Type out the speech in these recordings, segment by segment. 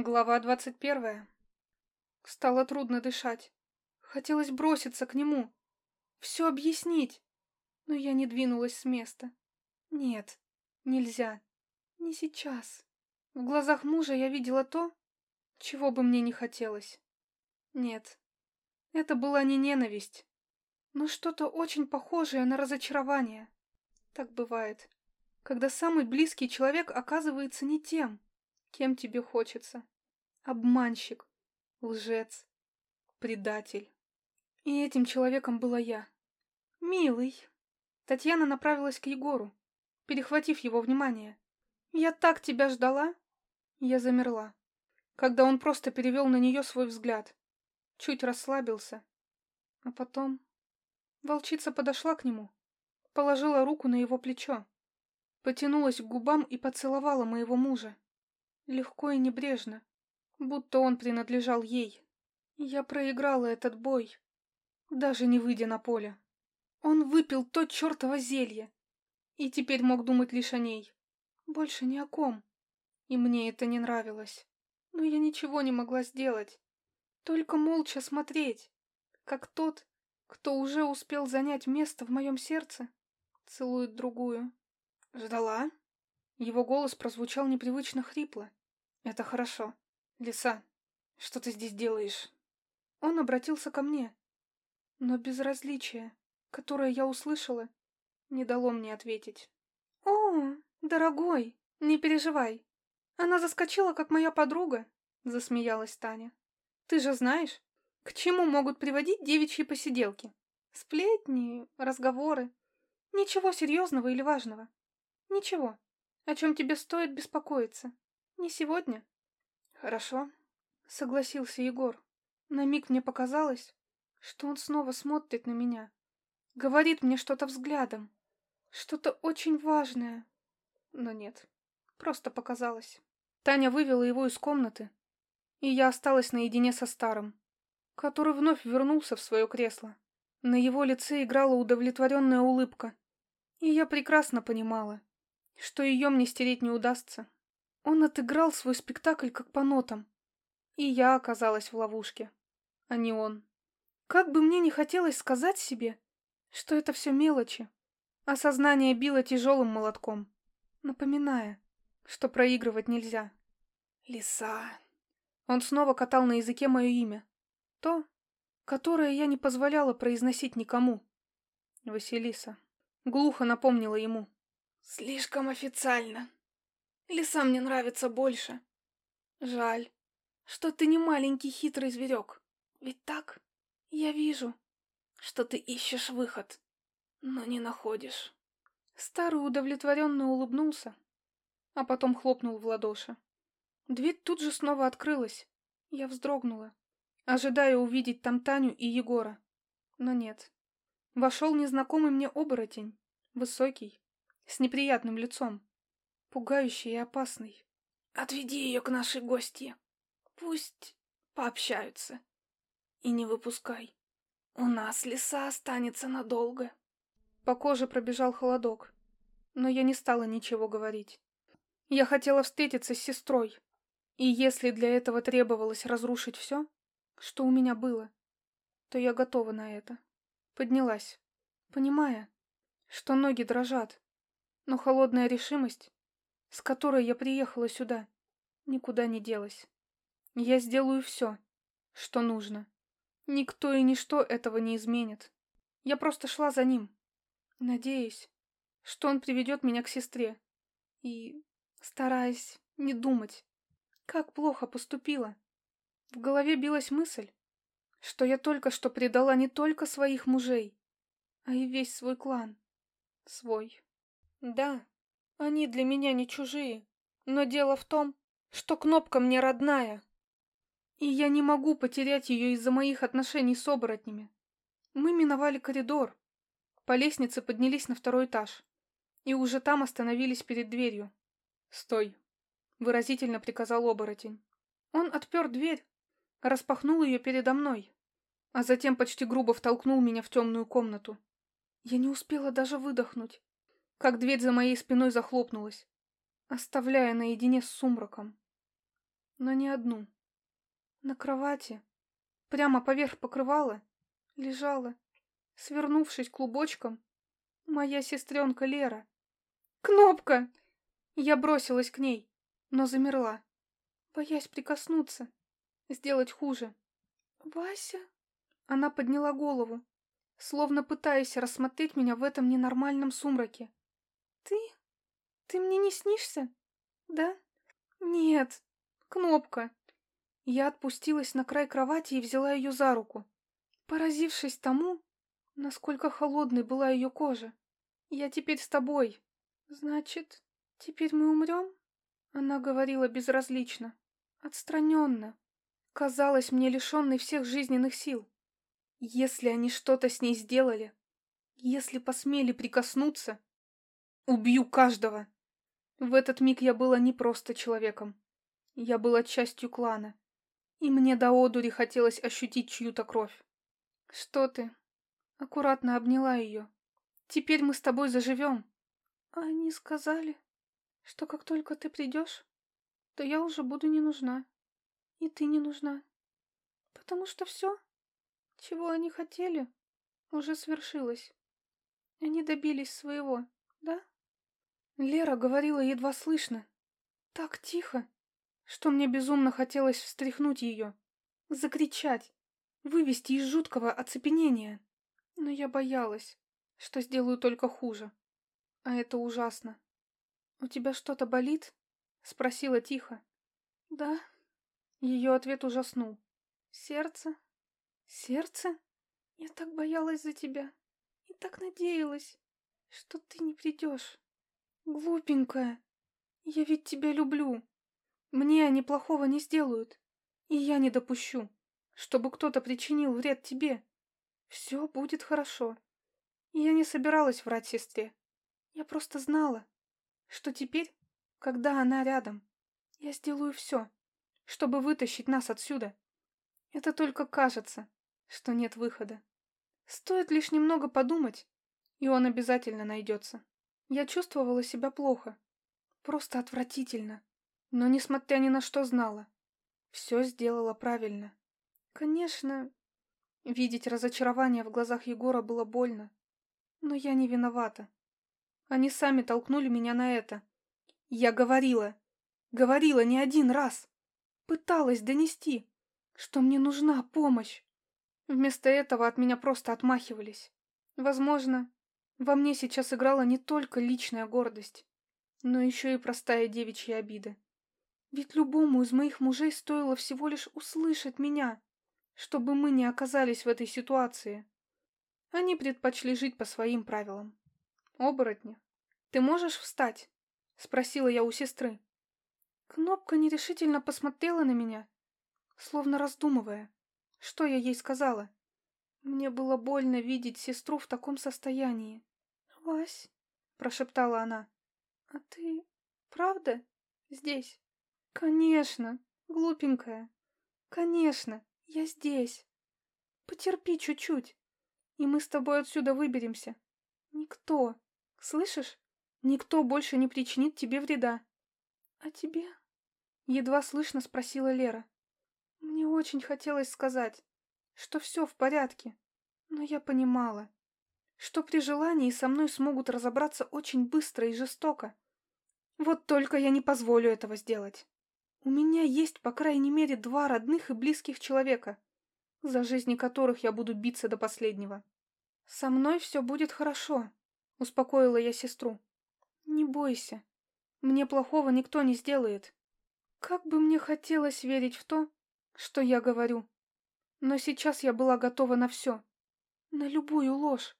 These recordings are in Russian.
Глава двадцать первая. Стало трудно дышать. Хотелось броситься к нему, все объяснить, но я не двинулась с места. Нет, нельзя. Не сейчас. В глазах мужа я видела то, чего бы мне не хотелось. Нет, это была не ненависть, но что-то очень похожее на разочарование. Так бывает, когда самый близкий человек оказывается не тем, кем тебе хочется. Обманщик, лжец, предатель. И этим человеком была я. «Милый!» Татьяна направилась к Егору, перехватив его внимание. «Я так тебя ждала!» Я замерла, когда он просто перевел на нее свой взгляд. Чуть расслабился. А потом... Волчица подошла к нему, положила руку на его плечо, потянулась к губам и поцеловала моего мужа. Легко и небрежно, будто он принадлежал ей. Я проиграла этот бой, даже не выйдя на поле. Он выпил то чертово зелье и теперь мог думать лишь о ней. Больше ни о ком. И мне это не нравилось. Но я ничего не могла сделать. Только молча смотреть, как тот, кто уже успел занять место в моем сердце, целует другую. Ждала? Его голос прозвучал непривычно хрипло. Это хорошо. Лиса, что ты здесь делаешь? Он обратился ко мне. Но безразличие, которое я услышала, не дало мне ответить. О, дорогой, не переживай. Она заскочила, как моя подруга, засмеялась Таня. Ты же знаешь, к чему могут приводить девичьи посиделки? Сплетни, разговоры. Ничего серьезного или важного. Ничего, о чем тебе стоит беспокоиться. Не сегодня. Хорошо, согласился Егор. На миг мне показалось, что он снова смотрит на меня. Говорит мне что-то взглядом. Что-то очень важное. Но нет, просто показалось. Таня вывела его из комнаты, и я осталась наедине со старым, который вновь вернулся в свое кресло. На его лице играла удовлетворенная улыбка, и я прекрасно понимала, что ее мне стереть не удастся. Он отыграл свой спектакль как по нотам. И я оказалась в ловушке, а не он. Как бы мне не хотелось сказать себе, что это все мелочи, осознание било тяжелым молотком, напоминая, что проигрывать нельзя. Лиса. Он снова катал на языке мое имя. То, которое я не позволяла произносить никому. Василиса. Глухо напомнила ему. Слишком официально. Лиса мне нравится больше. Жаль, что ты не маленький хитрый зверек. Ведь так? Я вижу, что ты ищешь выход, но не находишь. Старый удовлетворенно улыбнулся, а потом хлопнул в ладоши. Дверь тут же снова открылась. Я вздрогнула, ожидая увидеть там Таню и Егора. Но нет. Вошел незнакомый мне оборотень, высокий, с неприятным лицом пугающий и опасный. Отведи ее к нашей гости. Пусть пообщаются. И не выпускай. У нас леса останется надолго. По коже пробежал холодок, но я не стала ничего говорить. Я хотела встретиться с сестрой, и если для этого требовалось разрушить все, что у меня было, то я готова на это. Поднялась, понимая, что ноги дрожат, но холодная решимость с которой я приехала сюда, никуда не делась. Я сделаю все, что нужно. Никто и ничто этого не изменит. Я просто шла за ним, надеясь, что он приведет меня к сестре. И стараясь не думать, как плохо поступила. В голове билась мысль, что я только что предала не только своих мужей, а и весь свой клан. Свой. Да, они для меня не чужие. Но дело в том, что кнопка мне родная. И я не могу потерять ее из-за моих отношений с оборотнями. Мы миновали коридор. По лестнице поднялись на второй этаж. И уже там остановились перед дверью. «Стой!» — выразительно приказал оборотень. Он отпер дверь, распахнул ее передо мной, а затем почти грубо втолкнул меня в темную комнату. Я не успела даже выдохнуть как дверь за моей спиной захлопнулась, оставляя наедине с сумраком. но не одну. На кровати, прямо поверх покрывала, лежала, свернувшись клубочком, моя сестренка Лера. «Кнопка!» Я бросилась к ней, но замерла, боясь прикоснуться, сделать хуже. «Вася?» Она подняла голову, словно пытаясь рассмотреть меня в этом ненормальном сумраке. «Ты? Ты мне не снишься? Да?» «Нет, кнопка». Я отпустилась на край кровати и взяла ее за руку, поразившись тому, насколько холодной была ее кожа. «Я теперь с тобой. Значит, теперь мы умрем?» Она говорила безразлично, отстраненно, казалось мне лишенной всех жизненных сил. Если они что-то с ней сделали, если посмели прикоснуться, убью каждого. В этот миг я была не просто человеком. Я была частью клана. И мне до одури хотелось ощутить чью-то кровь. Что ты? Аккуратно обняла ее. Теперь мы с тобой заживем. А они сказали, что как только ты придешь, то я уже буду не нужна. И ты не нужна. Потому что все, чего они хотели, уже свершилось. Они добились своего, да? Лера говорила едва слышно, так тихо, что мне безумно хотелось встряхнуть ее, закричать, вывести из жуткого оцепенения. Но я боялась, что сделаю только хуже. А это ужасно. «У тебя что-то болит?» — спросила тихо. «Да». Ее ответ ужаснул. «Сердце?» «Сердце? Я так боялась за тебя и так надеялась, что ты не придешь. Глупенькая, я ведь тебя люблю. Мне они плохого не сделают, и я не допущу, чтобы кто-то причинил вред тебе. Все будет хорошо. Я не собиралась врать сестре. Я просто знала, что теперь, когда она рядом, я сделаю все, чтобы вытащить нас отсюда. Это только кажется, что нет выхода. Стоит лишь немного подумать, и он обязательно найдется. Я чувствовала себя плохо, просто отвратительно, но, несмотря ни на что, знала. Все сделала правильно. Конечно, видеть разочарование в глазах Егора было больно, но я не виновата. Они сами толкнули меня на это. Я говорила, говорила не один раз, пыталась донести, что мне нужна помощь. Вместо этого от меня просто отмахивались. Возможно, во мне сейчас играла не только личная гордость, но еще и простая девичья обида. Ведь любому из моих мужей стоило всего лишь услышать меня, чтобы мы не оказались в этой ситуации. Они предпочли жить по своим правилам. Оборотни, ты можешь встать? Спросила я у сестры. Кнопка нерешительно посмотрела на меня, словно раздумывая. Что я ей сказала? Мне было больно видеть сестру в таком состоянии. «Вась», — прошептала она, — «а ты правда здесь?» «Конечно, глупенькая. Конечно, я здесь. Потерпи чуть-чуть, и мы с тобой отсюда выберемся. Никто, слышишь, никто больше не причинит тебе вреда». «А тебе?» — едва слышно спросила Лера. Мне очень хотелось сказать, что все в порядке, но я понимала, что при желании со мной смогут разобраться очень быстро и жестоко. Вот только я не позволю этого сделать. У меня есть, по крайней мере, два родных и близких человека, за жизни которых я буду биться до последнего. Со мной все будет хорошо, успокоила я сестру. Не бойся, мне плохого никто не сделает. Как бы мне хотелось верить в то, что я говорю. Но сейчас я была готова на все. На любую ложь.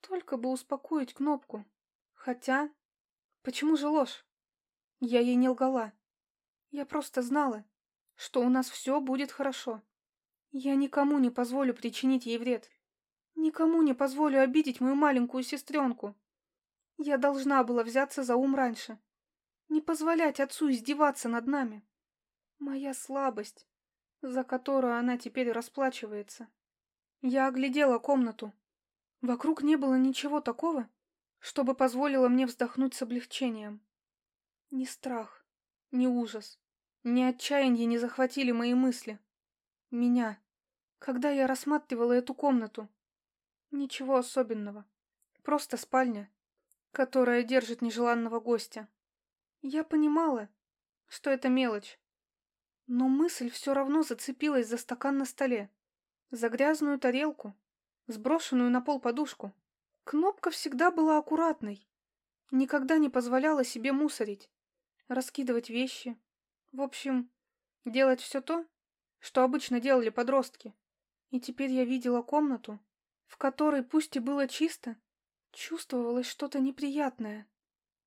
Только бы успокоить кнопку. Хотя... Почему же ложь? Я ей не лгала. Я просто знала, что у нас все будет хорошо. Я никому не позволю причинить ей вред. Никому не позволю обидеть мою маленькую сестренку. Я должна была взяться за ум раньше. Не позволять отцу издеваться над нами. Моя слабость за которую она теперь расплачивается. Я оглядела комнату. Вокруг не было ничего такого, чтобы позволило мне вздохнуть с облегчением. Ни страх, ни ужас, Ни отчаяние не захватили мои мысли. Меня. Когда я рассматривала эту комнату. Ничего особенного. Просто спальня, которая держит нежеланного гостя. Я понимала, что это мелочь. Но мысль все равно зацепилась за стакан на столе, за грязную тарелку, сброшенную на пол подушку. Кнопка всегда была аккуратной, никогда не позволяла себе мусорить, раскидывать вещи. В общем, делать все то, что обычно делали подростки. И теперь я видела комнату, в которой, пусть и было чисто, чувствовалось что-то неприятное.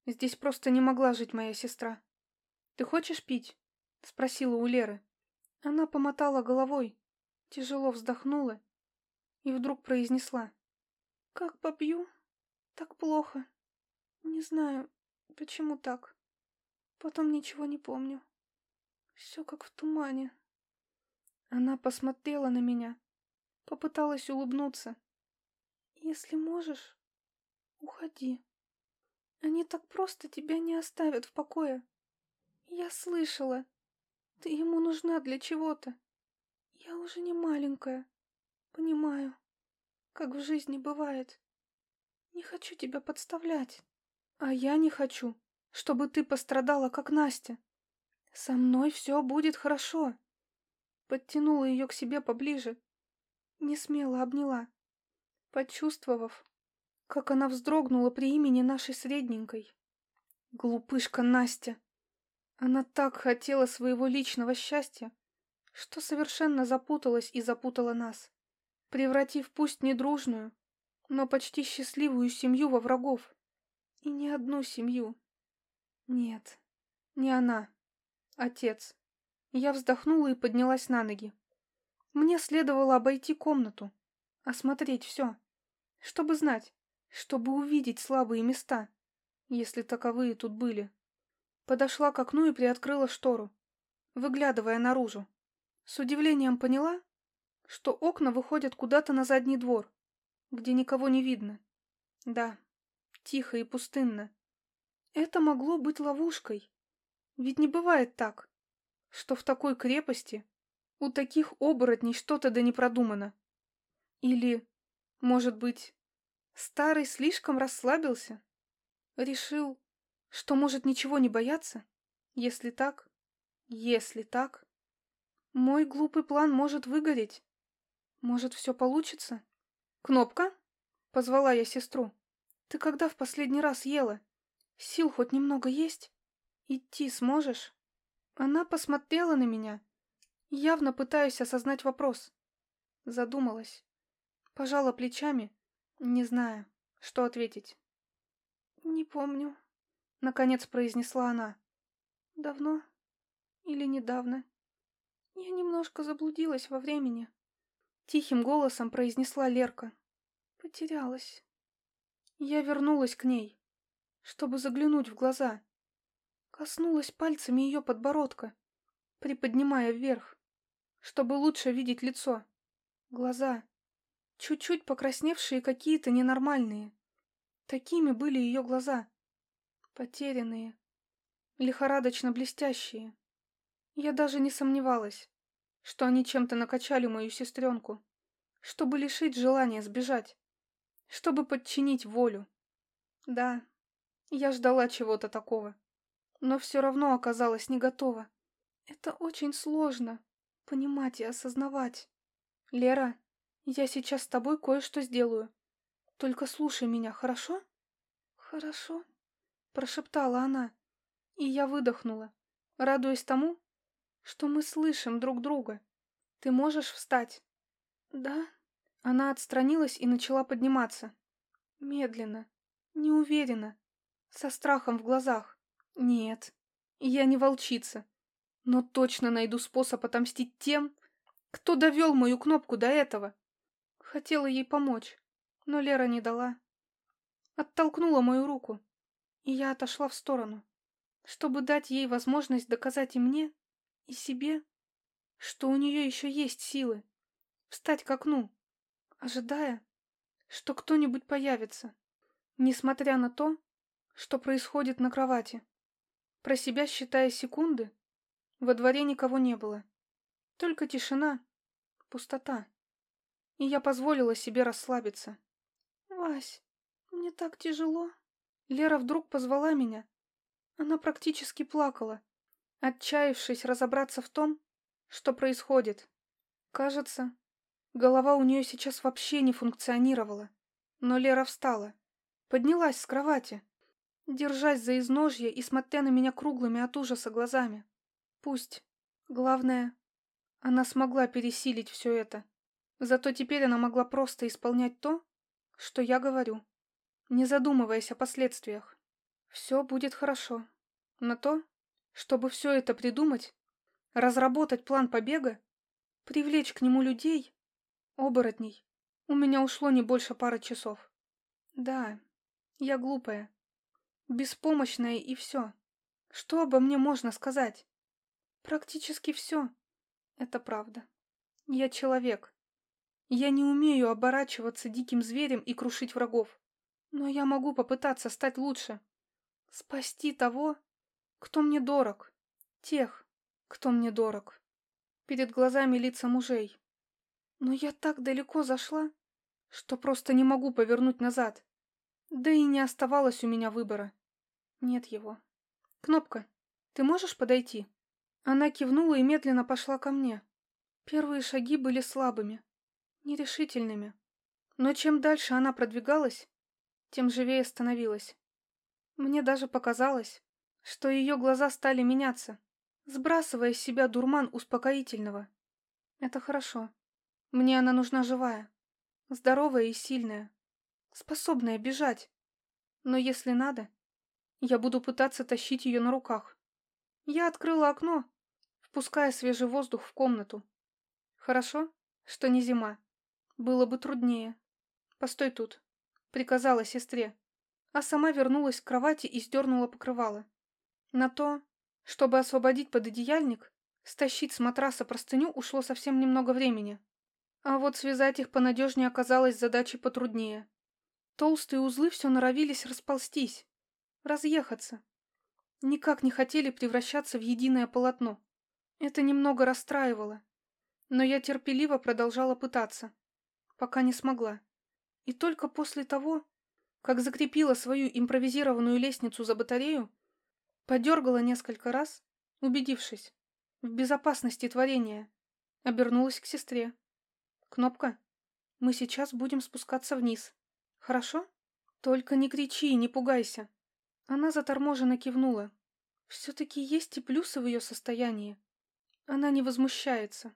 Здесь просто не могла жить моя сестра. «Ты хочешь пить?» — спросила у Леры. Она помотала головой, тяжело вздохнула и вдруг произнесла. «Как попью, так плохо. Не знаю, почему так. Потом ничего не помню. Все как в тумане». Она посмотрела на меня, попыталась улыбнуться. «Если можешь, уходи. Они так просто тебя не оставят в покое. Я слышала. Ты ему нужна для чего-то. Я уже не маленькая. Понимаю, как в жизни бывает. Не хочу тебя подставлять. А я не хочу, чтобы ты пострадала, как Настя. Со мной все будет хорошо. Подтянула ее к себе поближе. Не смело обняла. Почувствовав, как она вздрогнула при имени нашей средненькой. Глупышка Настя. Она так хотела своего личного счастья, что совершенно запуталась и запутала нас, превратив пусть не дружную, но почти счастливую семью во врагов. И не одну семью. Нет, не она. Отец. Я вздохнула и поднялась на ноги. Мне следовало обойти комнату, осмотреть все, чтобы знать, чтобы увидеть слабые места, если таковые тут были. Подошла к окну и приоткрыла штору, выглядывая наружу. С удивлением поняла, что окна выходят куда-то на задний двор, где никого не видно. Да, тихо и пустынно. Это могло быть ловушкой. Ведь не бывает так, что в такой крепости у таких оборотней что-то да не продумано. Или, может быть, старый слишком расслабился? Решил, что может ничего не бояться? Если так, если так, мой глупый план может выгореть. Может, все получится? Кнопка? Позвала я сестру. Ты когда в последний раз ела? Сил хоть немного есть? Идти сможешь? Она посмотрела на меня, явно пытаясь осознать вопрос. Задумалась. Пожала плечами, не зная, что ответить. «Не помню», — наконец произнесла она. «Давно или недавно? Я немножко заблудилась во времени». Тихим голосом произнесла Лерка. «Потерялась». Я вернулась к ней, чтобы заглянуть в глаза. Коснулась пальцами ее подбородка, приподнимая вверх, чтобы лучше видеть лицо. Глаза, чуть-чуть покрасневшие какие-то ненормальные. Такими были ее глаза. Потерянные, лихорадочно блестящие. Я даже не сомневалась, что они чем-то накачали мою сестренку, чтобы лишить желания сбежать, чтобы подчинить волю. Да, я ждала чего-то такого но все равно оказалась не готова. Это очень сложно понимать и осознавать. Лера, я сейчас с тобой кое-что сделаю. Только слушай меня, хорошо? Хорошо, прошептала она, и я выдохнула, радуясь тому, что мы слышим друг друга. Ты можешь встать? Да. Она отстранилась и начала подниматься. Медленно, неуверенно, со страхом в глазах. Нет, я не волчица, но точно найду способ отомстить тем, кто довел мою кнопку до этого. Хотела ей помочь, но Лера не дала. Оттолкнула мою руку, и я отошла в сторону, чтобы дать ей возможность доказать и мне, и себе, что у нее еще есть силы, встать к окну, ожидая, что кто-нибудь появится, несмотря на то, что происходит на кровати. Про себя считая секунды, Во дворе никого не было. Только тишина, пустота. И я позволила себе расслабиться. «Вась, мне так тяжело». Лера вдруг позвала меня. Она практически плакала, отчаявшись разобраться в том, что происходит. Кажется, голова у нее сейчас вообще не функционировала. Но Лера встала, поднялась с кровати, держась за изножье и смотря на меня круглыми от ужаса глазами. Пусть. Главное, она смогла пересилить все это. Зато теперь она могла просто исполнять то, что я говорю, не задумываясь о последствиях. Все будет хорошо. На то, чтобы все это придумать, разработать план побега, привлечь к нему людей, оборотней, у меня ушло не больше пары часов. Да, я глупая, беспомощная и все. Что обо мне можно сказать? Практически все. Это правда. Я человек. Я не умею оборачиваться диким зверем и крушить врагов. Но я могу попытаться стать лучше. Спасти того, кто мне дорог. Тех, кто мне дорог. Перед глазами лица мужей. Но я так далеко зашла, что просто не могу повернуть назад. Да и не оставалось у меня выбора. Нет его. Кнопка, ты можешь подойти? Она кивнула и медленно пошла ко мне. Первые шаги были слабыми, нерешительными. Но чем дальше она продвигалась, тем живее становилась. Мне даже показалось, что ее глаза стали меняться, сбрасывая с себя дурман успокоительного. Это хорошо. Мне она нужна живая, здоровая и сильная, способная бежать. Но если надо, я буду пытаться тащить ее на руках. Я открыла окно, впуская свежий воздух в комнату. Хорошо, что не зима. Было бы труднее. Постой тут, приказала сестре, а сама вернулась к кровати и сдернула покрывало. На то, чтобы освободить пододеяльник, стащить с матраса простыню ушло совсем немного времени. А вот связать их понадежнее оказалось задачей потруднее. Толстые узлы все норовились расползтись, разъехаться. Никак не хотели превращаться в единое полотно. Это немного расстраивало. Но я терпеливо продолжала пытаться, пока не смогла. И только после того, как закрепила свою импровизированную лестницу за батарею, подергала несколько раз, убедившись в безопасности творения, обернулась к сестре. «Кнопка, мы сейчас будем спускаться вниз. Хорошо? Только не кричи и не пугайся». Она заторможенно кивнула. Все-таки есть и плюсы в ее состоянии. Она не возмущается,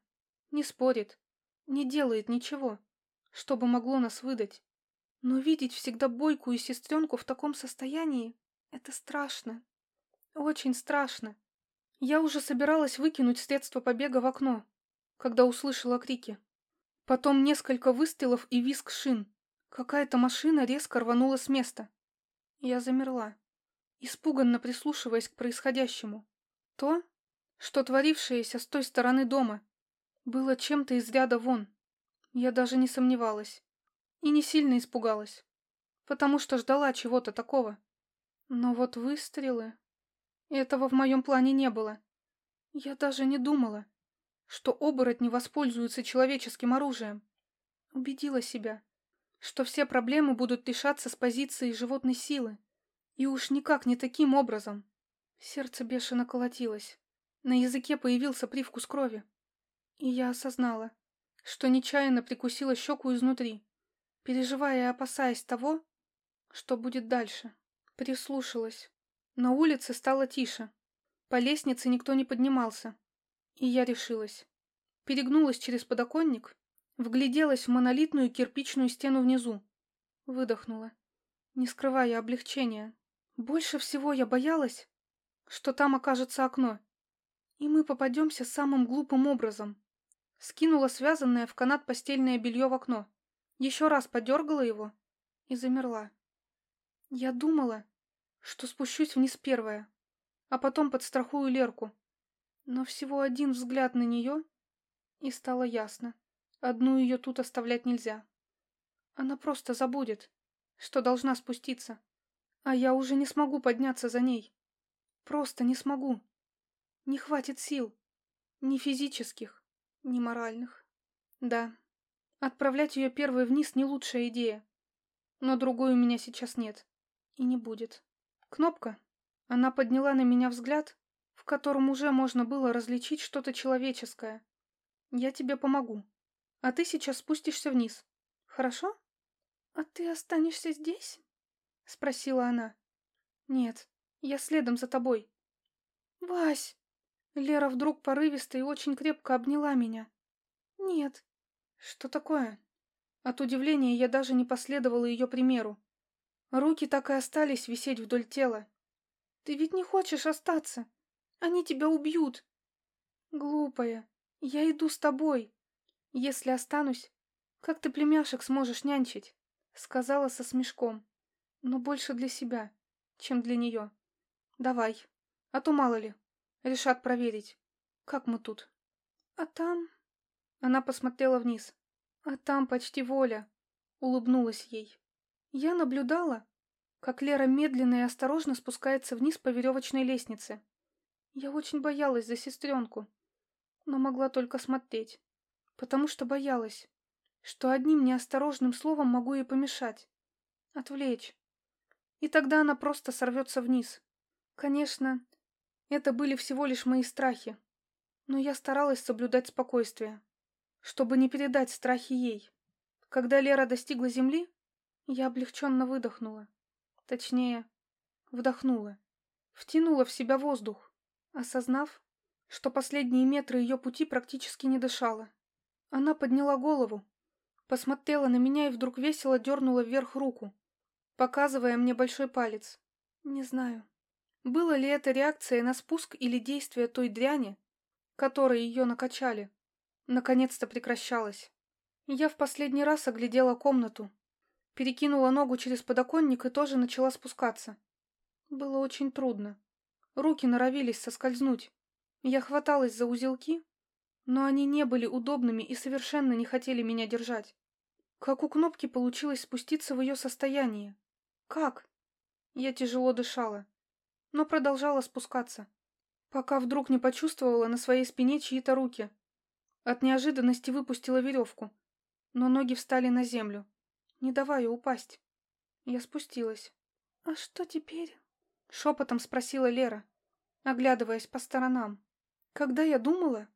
не спорит, не делает ничего, чтобы могло нас выдать. Но видеть всегда бойкую сестренку в таком состоянии — это страшно. Очень страшно. Я уже собиралась выкинуть средство побега в окно, когда услышала крики. Потом несколько выстрелов и визг шин. Какая-то машина резко рванула с места. Я замерла, испуганно прислушиваясь к происходящему. То, что творившееся с той стороны дома было чем-то из ряда вон. Я даже не сомневалась. И не сильно испугалась, потому что ждала чего-то такого. Но вот выстрелы... Этого в моем плане не было. Я даже не думала, что оборотни воспользуются человеческим оружием. Убедила себя, что все проблемы будут решаться с позиции животной силы. И уж никак не таким образом. Сердце бешено колотилось. На языке появился привкус крови. И я осознала, что нечаянно прикусила щеку изнутри, переживая и опасаясь того, что будет дальше. Прислушалась. На улице стало тише. По лестнице никто не поднимался. И я решилась. Перегнулась через подоконник, вгляделась в монолитную кирпичную стену внизу. Выдохнула, не скрывая облегчения. Больше всего я боялась, что там окажется окно. И мы попадемся самым глупым образом. Скинула связанное в канат постельное белье в окно. Еще раз подергала его и замерла. Я думала, что спущусь вниз первая, а потом подстрахую Лерку. Но всего один взгляд на нее, и стало ясно. Одну ее тут оставлять нельзя. Она просто забудет, что должна спуститься. А я уже не смогу подняться за ней. Просто не смогу. Не хватит сил. Ни физических, ни моральных. Да, отправлять ее первой вниз не лучшая идея. Но другой у меня сейчас нет. И не будет. Кнопка. Она подняла на меня взгляд, в котором уже можно было различить что-то человеческое. Я тебе помогу. А ты сейчас спустишься вниз. Хорошо? А ты останешься здесь? Спросила она. Нет, я следом за тобой. Вась! Лера вдруг порывисто и очень крепко обняла меня. Нет. Что такое? От удивления я даже не последовала ее примеру. Руки так и остались висеть вдоль тела. Ты ведь не хочешь остаться. Они тебя убьют. Глупая. Я иду с тобой. Если останусь, как ты племяшек сможешь нянчить? Сказала со смешком. Но больше для себя, чем для нее. Давай. А то мало ли. Решат проверить. Как мы тут? А там... Она посмотрела вниз. А там почти воля. Улыбнулась ей. Я наблюдала, как Лера медленно и осторожно спускается вниз по веревочной лестнице. Я очень боялась за сестренку, но могла только смотреть, потому что боялась, что одним неосторожным словом могу ей помешать, отвлечь. И тогда она просто сорвется вниз. Конечно, это были всего лишь мои страхи, но я старалась соблюдать спокойствие, чтобы не передать страхи ей. Когда Лера достигла земли, я облегченно выдохнула. Точнее, вдохнула. Втянула в себя воздух, осознав, что последние метры ее пути практически не дышала. Она подняла голову, посмотрела на меня и вдруг весело дернула вверх руку, показывая мне большой палец. Не знаю, было ли это реакция на спуск или действие той дряни, которой ее накачали. Наконец-то прекращалось. Я в последний раз оглядела комнату, Перекинула ногу через подоконник и тоже начала спускаться. Было очень трудно. Руки норовились соскользнуть. Я хваталась за узелки, но они не были удобными и совершенно не хотели меня держать. Как у кнопки получилось спуститься в ее состояние? Как? Я тяжело дышала, но продолжала спускаться, пока вдруг не почувствовала на своей спине чьи-то руки. От неожиданности выпустила веревку, но ноги встали на землю не давая упасть. Я спустилась. «А что теперь?» — шепотом спросила Лера, оглядываясь по сторонам. «Когда я думала,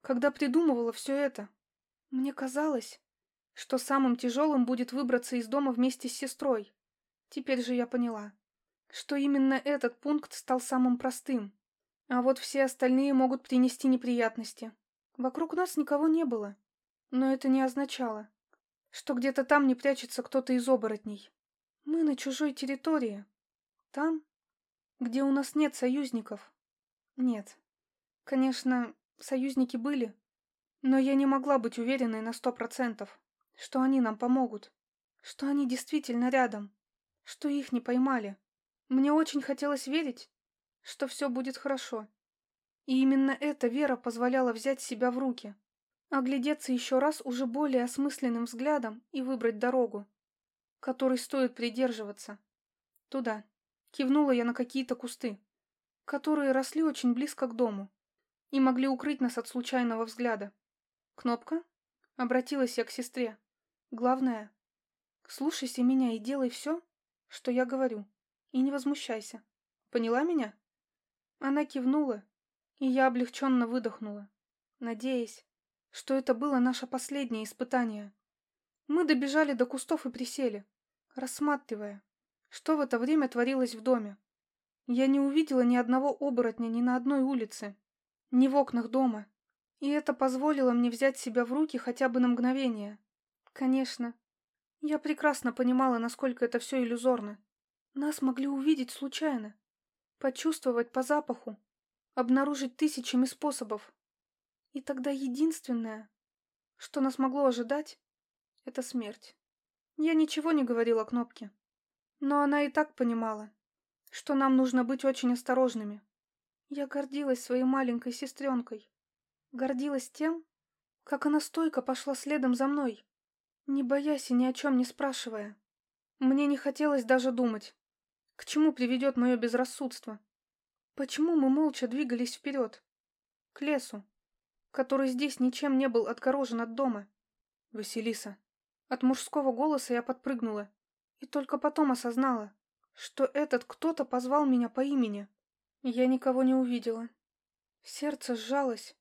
когда придумывала все это, мне казалось, что самым тяжелым будет выбраться из дома вместе с сестрой. Теперь же я поняла, что именно этот пункт стал самым простым, а вот все остальные могут принести неприятности. Вокруг нас никого не было, но это не означало, что где-то там не прячется кто-то из оборотней. Мы на чужой территории. Там, где у нас нет союзников. Нет. Конечно, союзники были, но я не могла быть уверенной на сто процентов, что они нам помогут, что они действительно рядом, что их не поймали. Мне очень хотелось верить, что все будет хорошо. И именно эта вера позволяла взять себя в руки, Оглядеться еще раз уже более осмысленным взглядом и выбрать дорогу, которой стоит придерживаться. Туда. Кивнула я на какие-то кусты, которые росли очень близко к дому и могли укрыть нас от случайного взгляда. «Кнопка?» — обратилась я к сестре. «Главное, слушайся меня и делай все, что я говорю, и не возмущайся. Поняла меня?» Она кивнула, и я облегченно выдохнула, надеясь, что это было наше последнее испытание. Мы добежали до кустов и присели, рассматривая, что в это время творилось в доме. Я не увидела ни одного оборотня ни на одной улице, ни в окнах дома, и это позволило мне взять себя в руки хотя бы на мгновение. Конечно, я прекрасно понимала, насколько это все иллюзорно. Нас могли увидеть случайно, почувствовать по запаху, обнаружить тысячами способов. И тогда единственное, что нас могло ожидать, это смерть. Я ничего не говорила Кнопке, но она и так понимала, что нам нужно быть очень осторожными. Я гордилась своей маленькой сестренкой, гордилась тем, как она стойко пошла следом за мной, не боясь и ни о чем не спрашивая. Мне не хотелось даже думать, к чему приведет мое безрассудство. Почему мы молча двигались вперед? к лесу, который здесь ничем не был отгорожен от дома. Василиса. От мужского голоса я подпрыгнула и только потом осознала, что этот кто-то позвал меня по имени. Я никого не увидела. Сердце сжалось,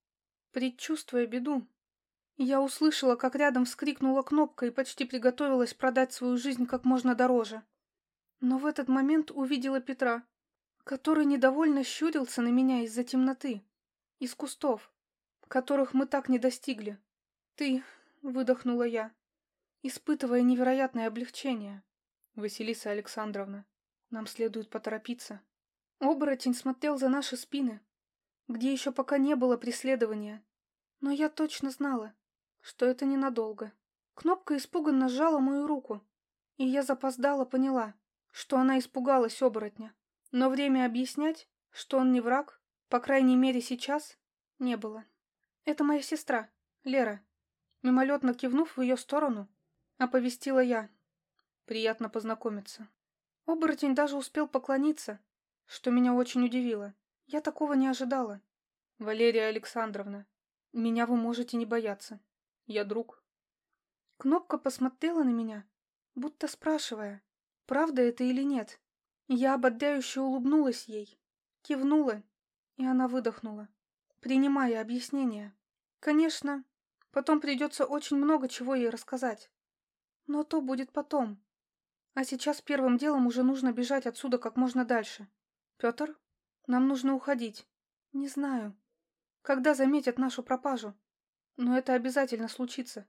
предчувствуя беду. Я услышала, как рядом вскрикнула кнопка и почти приготовилась продать свою жизнь как можно дороже. Но в этот момент увидела Петра, который недовольно щурился на меня из-за темноты, из кустов, которых мы так не достигли. «Ты...» — выдохнула я, испытывая невероятное облегчение. «Василиса Александровна, нам следует поторопиться». Оборотень смотрел за наши спины, где еще пока не было преследования. Но я точно знала, что это ненадолго. Кнопка испуганно сжала мою руку, и я запоздала поняла, что она испугалась оборотня. Но время объяснять, что он не враг, по крайней мере сейчас, не было. «Это моя сестра, Лера». Мимолетно кивнув в ее сторону, оповестила я. «Приятно познакомиться». Оборотень даже успел поклониться, что меня очень удивило. Я такого не ожидала. «Валерия Александровна, меня вы можете не бояться. Я друг». Кнопка посмотрела на меня, будто спрашивая, правда это или нет. Я ободряюще улыбнулась ей, кивнула, и она выдохнула, принимая объяснение. Конечно, потом придется очень много чего ей рассказать. Но то будет потом. А сейчас первым делом уже нужно бежать отсюда как можно дальше. Петр, нам нужно уходить. Не знаю, когда заметят нашу пропажу. Но это обязательно случится.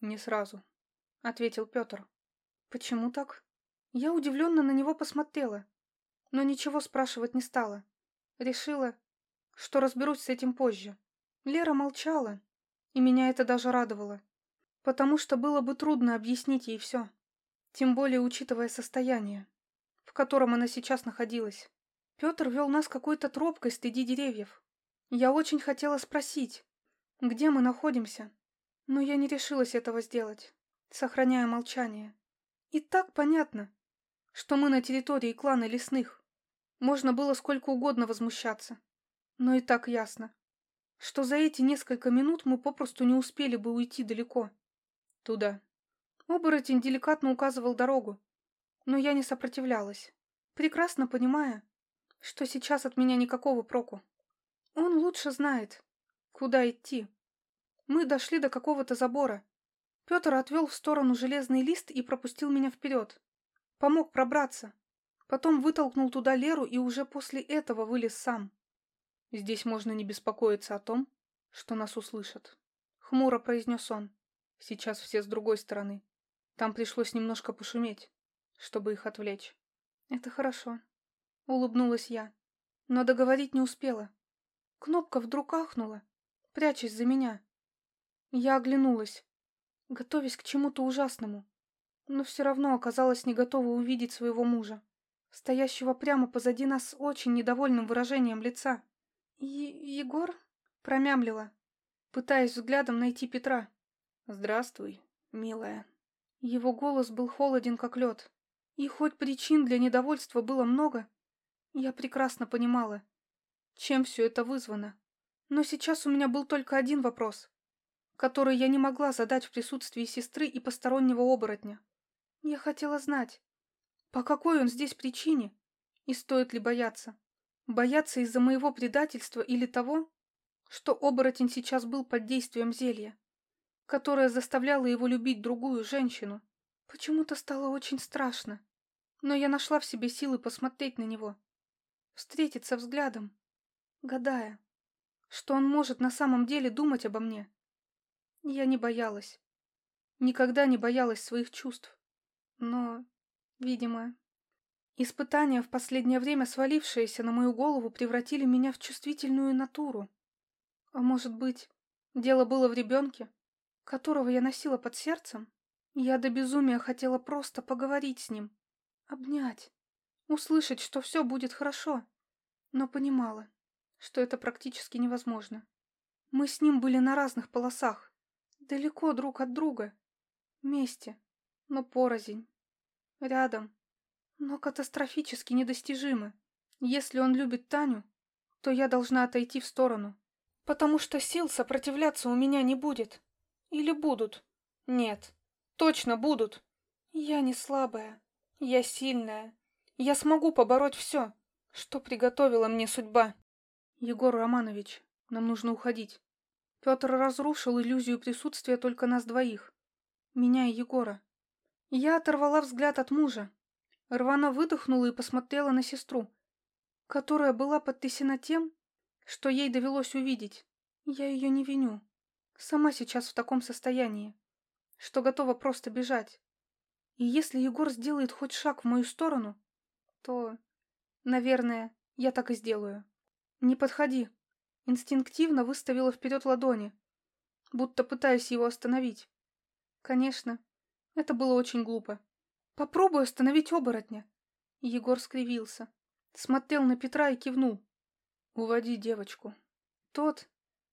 Не сразу, ответил Петр. Почему так? Я удивленно на него посмотрела, но ничего спрашивать не стала. Решила, что разберусь с этим позже. Лера молчала, и меня это даже радовало, потому что было бы трудно объяснить ей все, тем более учитывая состояние, в котором она сейчас находилась. Петр вел нас какой-то тропкой среди деревьев. Я очень хотела спросить, где мы находимся, но я не решилась этого сделать, сохраняя молчание. И так понятно, что мы на территории клана лесных. Можно было сколько угодно возмущаться. Но и так ясно, что за эти несколько минут мы попросту не успели бы уйти далеко. Туда. Оборотень деликатно указывал дорогу, но я не сопротивлялась, прекрасно понимая, что сейчас от меня никакого проку. Он лучше знает, куда идти. Мы дошли до какого-то забора. Петр отвел в сторону железный лист и пропустил меня вперед. Помог пробраться. Потом вытолкнул туда Леру и уже после этого вылез сам. Здесь можно не беспокоиться о том, что нас услышат. Хмуро произнес он. Сейчас все с другой стороны. Там пришлось немножко пошуметь, чтобы их отвлечь. Это хорошо. Улыбнулась я. Но договорить не успела. Кнопка вдруг ахнула, прячась за меня. Я оглянулась, готовясь к чему-то ужасному но все равно оказалась не готова увидеть своего мужа, стоящего прямо позади нас с очень недовольным выражением лица. Егор промямлила, пытаясь взглядом найти Петра. «Здравствуй, милая». Его голос был холоден, как лед. И хоть причин для недовольства было много, я прекрасно понимала, чем все это вызвано. Но сейчас у меня был только один вопрос, который я не могла задать в присутствии сестры и постороннего оборотня. Я хотела знать, по какой он здесь причине, и стоит ли бояться. Бояться из-за моего предательства или того, что оборотень сейчас был под действием зелья, которое заставляло его любить другую женщину. Почему-то стало очень страшно, но я нашла в себе силы посмотреть на него, встретиться взглядом, гадая, что он может на самом деле думать обо мне. Я не боялась. Никогда не боялась своих чувств. Но, видимо, испытания в последнее время, свалившиеся на мою голову, превратили меня в чувствительную натуру. А может быть, дело было в ребенке, которого я носила под сердцем? Я до безумия хотела просто поговорить с ним, обнять, услышать, что все будет хорошо, но понимала, что это практически невозможно. Мы с ним были на разных полосах, далеко друг от друга, вместе, но порознь. Рядом, но катастрофически недостижимы. Если он любит Таню, то я должна отойти в сторону. Потому что сил сопротивляться у меня не будет. Или будут? Нет. Точно будут. Я не слабая. Я сильная. Я смогу побороть все, что приготовила мне судьба. Егор Романович, нам нужно уходить. Петр разрушил иллюзию присутствия только нас двоих. Меня и Егора. Я оторвала взгляд от мужа. Рвано выдохнула и посмотрела на сестру, которая была потрясена тем, что ей довелось увидеть. Я ее не виню. Сама сейчас в таком состоянии, что готова просто бежать. И если Егор сделает хоть шаг в мою сторону, то, наверное, я так и сделаю. Не подходи. Инстинктивно выставила вперед ладони, будто пытаясь его остановить. Конечно, это было очень глупо. Попробуй остановить оборотня. Егор скривился, смотрел на Петра и кивнул. Уводи девочку. Тот,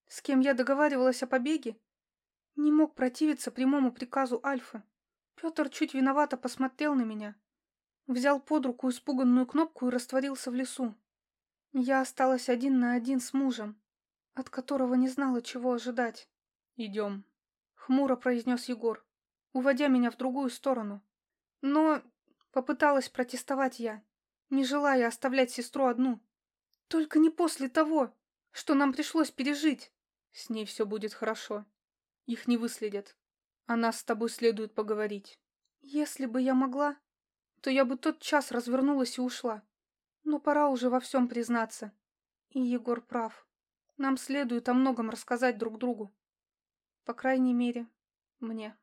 с кем я договаривалась о побеге, не мог противиться прямому приказу Альфы. Петр чуть виновато посмотрел на меня, взял под руку испуганную кнопку и растворился в лесу. Я осталась один на один с мужем, от которого не знала, чего ожидать. «Идем», — хмуро произнес Егор, уводя меня в другую сторону. Но попыталась протестовать я, не желая оставлять сестру одну. Только не после того, что нам пришлось пережить. С ней все будет хорошо. Их не выследят. О нас с тобой следует поговорить. Если бы я могла, то я бы тот час развернулась и ушла. Но пора уже во всем признаться. И Егор прав. Нам следует о многом рассказать друг другу. По крайней мере, мне.